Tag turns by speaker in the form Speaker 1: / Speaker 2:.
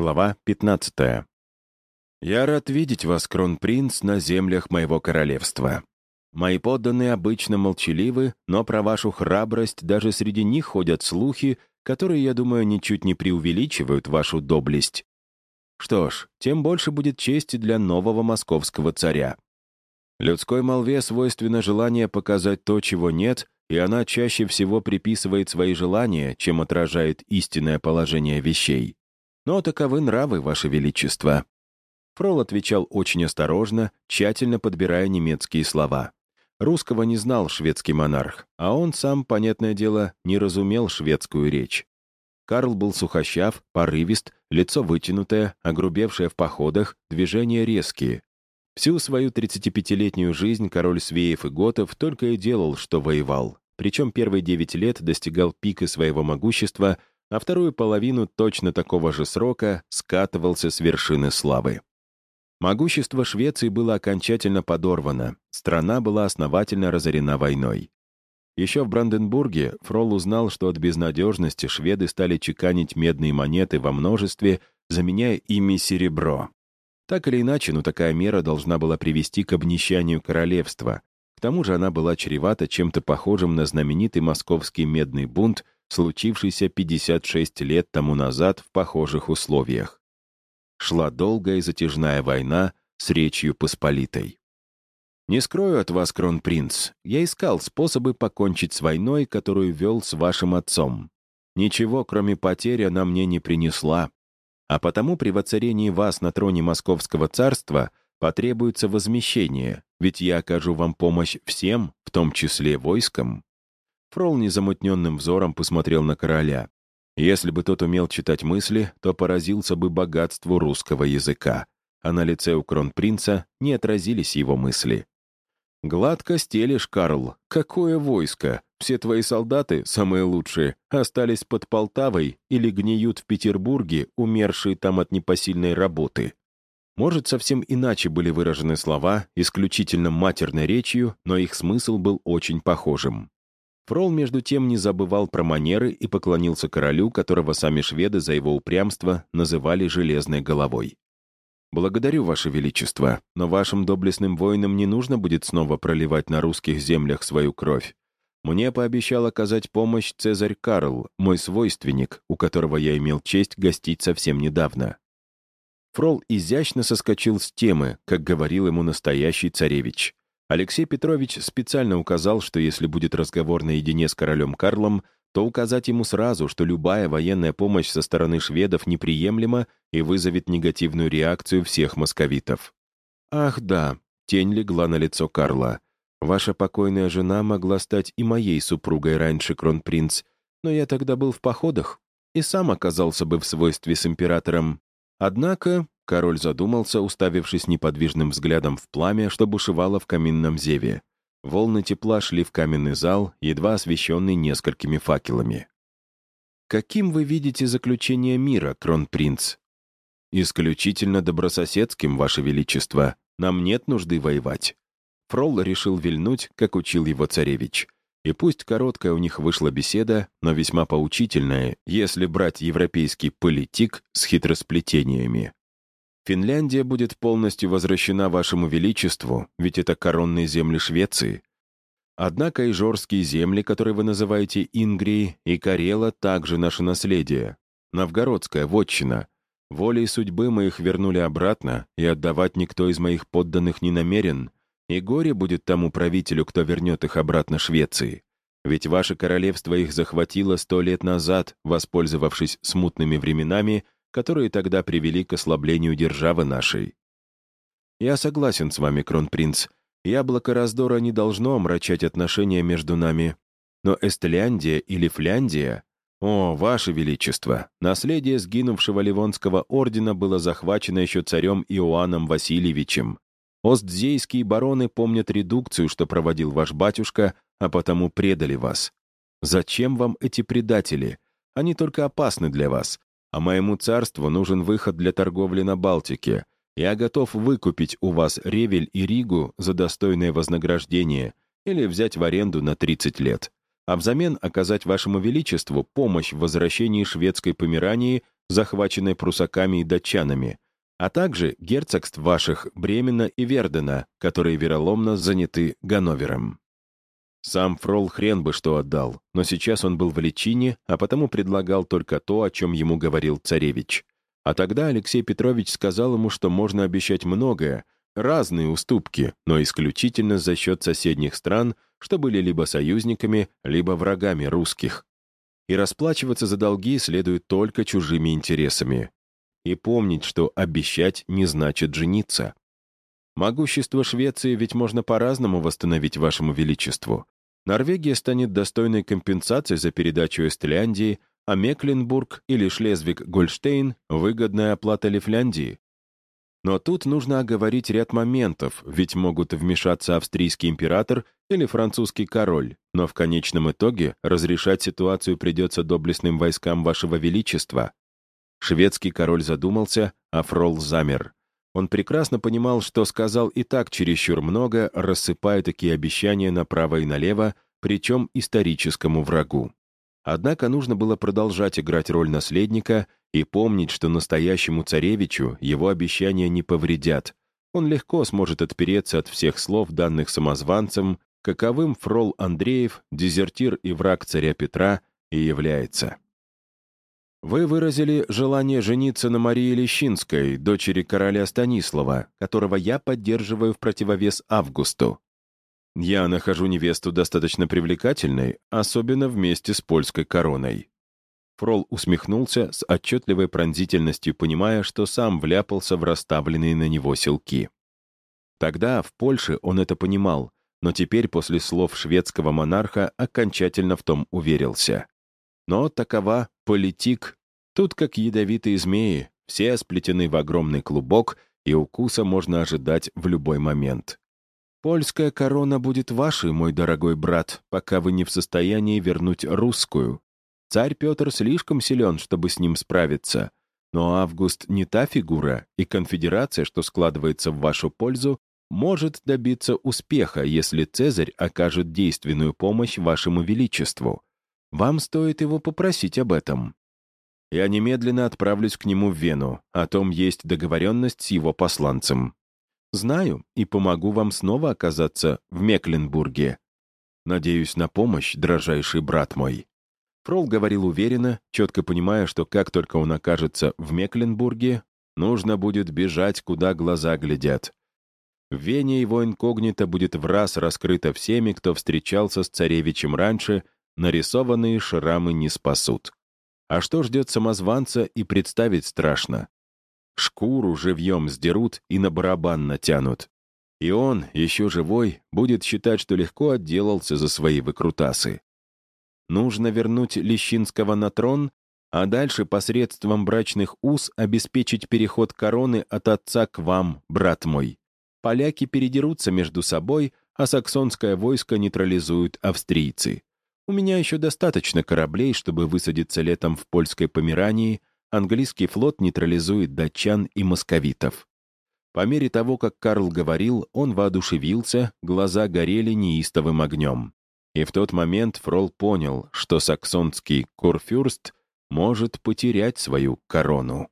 Speaker 1: Глава 15. «Я рад видеть вас, кронпринц, на землях моего королевства. Мои подданные обычно молчаливы, но про вашу храбрость даже среди них ходят слухи, которые, я думаю, ничуть не преувеличивают вашу доблесть. Что ж, тем больше будет чести для нового московского царя. Людской молве свойственно желание показать то, чего нет, и она чаще всего приписывает свои желания, чем отражает истинное положение вещей. Но таковы нравы, Ваше Величество». Фрол отвечал очень осторожно, тщательно подбирая немецкие слова. Русского не знал шведский монарх, а он сам, понятное дело, не разумел шведскую речь. Карл был сухощав, порывист, лицо вытянутое, огрубевшее в походах, движения резкие. Всю свою 35-летнюю жизнь король Свеев и Готов только и делал, что воевал. Причем первые девять лет достигал пика своего могущества, а вторую половину точно такого же срока скатывался с вершины славы. Могущество Швеции было окончательно подорвано, страна была основательно разорена войной. Еще в Бранденбурге Фрол узнал, что от безнадежности шведы стали чеканить медные монеты во множестве, заменяя ими серебро. Так или иначе, но такая мера должна была привести к обнищанию королевства. К тому же она была чревата чем-то похожим на знаменитый московский медный бунт — случившийся 56 лет тому назад в похожих условиях. Шла долгая и затяжная война с Речью Посполитой. Не скрою от вас, кронпринц, я искал способы покончить с войной, которую вел с вашим отцом. Ничего, кроме потери, она мне не принесла. А потому при воцарении вас на троне Московского царства потребуется возмещение, ведь я окажу вам помощь всем, в том числе войскам. Фрол незамутненным взором посмотрел на короля. Если бы тот умел читать мысли, то поразился бы богатству русского языка, а на лице у кронпринца не отразились его мысли. «Гладко стелишь, Карл. Какое войско! Все твои солдаты, самые лучшие, остались под Полтавой или гниют в Петербурге, умершие там от непосильной работы». Может, совсем иначе были выражены слова, исключительно матерной речью, но их смысл был очень похожим. Фрол, между тем, не забывал про манеры и поклонился королю, которого сами шведы за его упрямство называли «железной головой». «Благодарю, Ваше Величество, но вашим доблестным воинам не нужно будет снова проливать на русских землях свою кровь. Мне пообещал оказать помощь Цезарь Карл, мой свойственник, у которого я имел честь гостить совсем недавно». Фрол изящно соскочил с темы, как говорил ему настоящий царевич. Алексей Петрович специально указал, что если будет разговор наедине с королем Карлом, то указать ему сразу, что любая военная помощь со стороны шведов неприемлема и вызовет негативную реакцию всех московитов. «Ах да», — тень легла на лицо Карла. «Ваша покойная жена могла стать и моей супругой раньше, кронпринц, но я тогда был в походах и сам оказался бы в свойстве с императором. Однако Король задумался, уставившись неподвижным взглядом в пламя, что бушевало в каминном зеве. Волны тепла шли в каменный зал, едва освещенный несколькими факелами. «Каким вы видите заключение мира, кронпринц?» «Исключительно добрососедским, Ваше Величество. Нам нет нужды воевать». Фролл решил вильнуть, как учил его царевич. И пусть короткая у них вышла беседа, но весьма поучительная, если брать европейский политик с хитросплетениями. Финляндия будет полностью возвращена вашему величеству, ведь это коронные земли Швеции. Однако и жорские земли, которые вы называете Ингрией, и Карела также наше наследие. Новгородская вотчина. Волей судьбы мы их вернули обратно, и отдавать никто из моих подданных не намерен. И горе будет тому правителю, кто вернет их обратно Швеции. Ведь ваше королевство их захватило сто лет назад, воспользовавшись смутными временами — которые тогда привели к ослаблению державы нашей. Я согласен с вами, кронпринц. Яблоко раздора не должно омрачать отношения между нами. Но Эстляндия или Фляндия... О, ваше величество! Наследие сгинувшего Ливонского ордена было захвачено еще царем Иоанном Васильевичем. Остзейские бароны помнят редукцию, что проводил ваш батюшка, а потому предали вас. Зачем вам эти предатели? Они только опасны для вас а моему царству нужен выход для торговли на Балтике. Я готов выкупить у вас Ревель и Ригу за достойное вознаграждение или взять в аренду на 30 лет, а взамен оказать вашему величеству помощь в возвращении шведской Померании захваченной прусаками и датчанами, а также герцогств ваших Бремена и Вердена, которые вероломно заняты Ганновером. Сам Фрол хрен бы что отдал, но сейчас он был в личине, а потому предлагал только то, о чем ему говорил царевич. А тогда Алексей Петрович сказал ему, что можно обещать многое, разные уступки, но исключительно за счет соседних стран, что были либо союзниками, либо врагами русских. И расплачиваться за долги следует только чужими интересами. И помнить, что обещать не значит жениться. Могущество Швеции ведь можно по-разному восстановить вашему величеству. Норвегия станет достойной компенсацией за передачу Эстляндии, а Мекленбург или Шлезвиг-Гольштейн — выгодная оплата Лифляндии. Но тут нужно оговорить ряд моментов, ведь могут вмешаться австрийский император или французский король, но в конечном итоге разрешать ситуацию придется доблестным войскам вашего величества. Шведский король задумался, а Фрол замер. Он прекрасно понимал, что сказал и так чересчур много, рассыпая такие обещания направо и налево, причем историческому врагу. Однако нужно было продолжать играть роль наследника и помнить, что настоящему царевичу его обещания не повредят. Он легко сможет отпереться от всех слов, данных самозванцем, каковым Фрол Андреев, дезертир и враг царя Петра, и является. Вы выразили желание жениться на Марии Лещинской, дочери короля Станислава, которого я поддерживаю в противовес Августу. Я нахожу невесту достаточно привлекательной, особенно вместе с польской короной». Фрол усмехнулся с отчетливой пронзительностью, понимая, что сам вляпался в расставленные на него селки. Тогда, в Польше, он это понимал, но теперь, после слов шведского монарха, окончательно в том уверился. Но такова политик. Тут, как ядовитые змеи, все сплетены в огромный клубок, и укуса можно ожидать в любой момент. «Польская корона будет вашей, мой дорогой брат, пока вы не в состоянии вернуть русскую. Царь Петр слишком силен, чтобы с ним справиться. Но Август не та фигура, и конфедерация, что складывается в вашу пользу, может добиться успеха, если Цезарь окажет действенную помощь вашему величеству. Вам стоит его попросить об этом. Я немедленно отправлюсь к нему в Вену. О том есть договоренность с его посланцем. Знаю и помогу вам снова оказаться в Мекленбурге. Надеюсь на помощь, дрожайший брат мой». Фрол говорил уверенно, четко понимая, что как только он окажется в Мекленбурге, нужно будет бежать, куда глаза глядят. В Вене его инкогнито будет в раз раскрыто всеми, кто встречался с царевичем раньше нарисованные шрамы не спасут. А что ждет самозванца и представить страшно. Шкуру живьем сдерут и на барабан натянут. И он, еще живой, будет считать, что легко отделался за свои выкрутасы. Нужно вернуть Лещинского на трон, а дальше посредством брачных уз обеспечить переход короны от отца к вам, брат мой. Поляки передерутся между собой, а саксонское войско нейтрализуют австрийцы. У меня еще достаточно кораблей, чтобы высадиться летом в польской Померании, английский флот нейтрализует датчан и московитов. По мере того, как Карл говорил, он воодушевился, глаза горели неистовым огнем. И в тот момент Фрол понял, что саксонский курфюрст может потерять свою корону.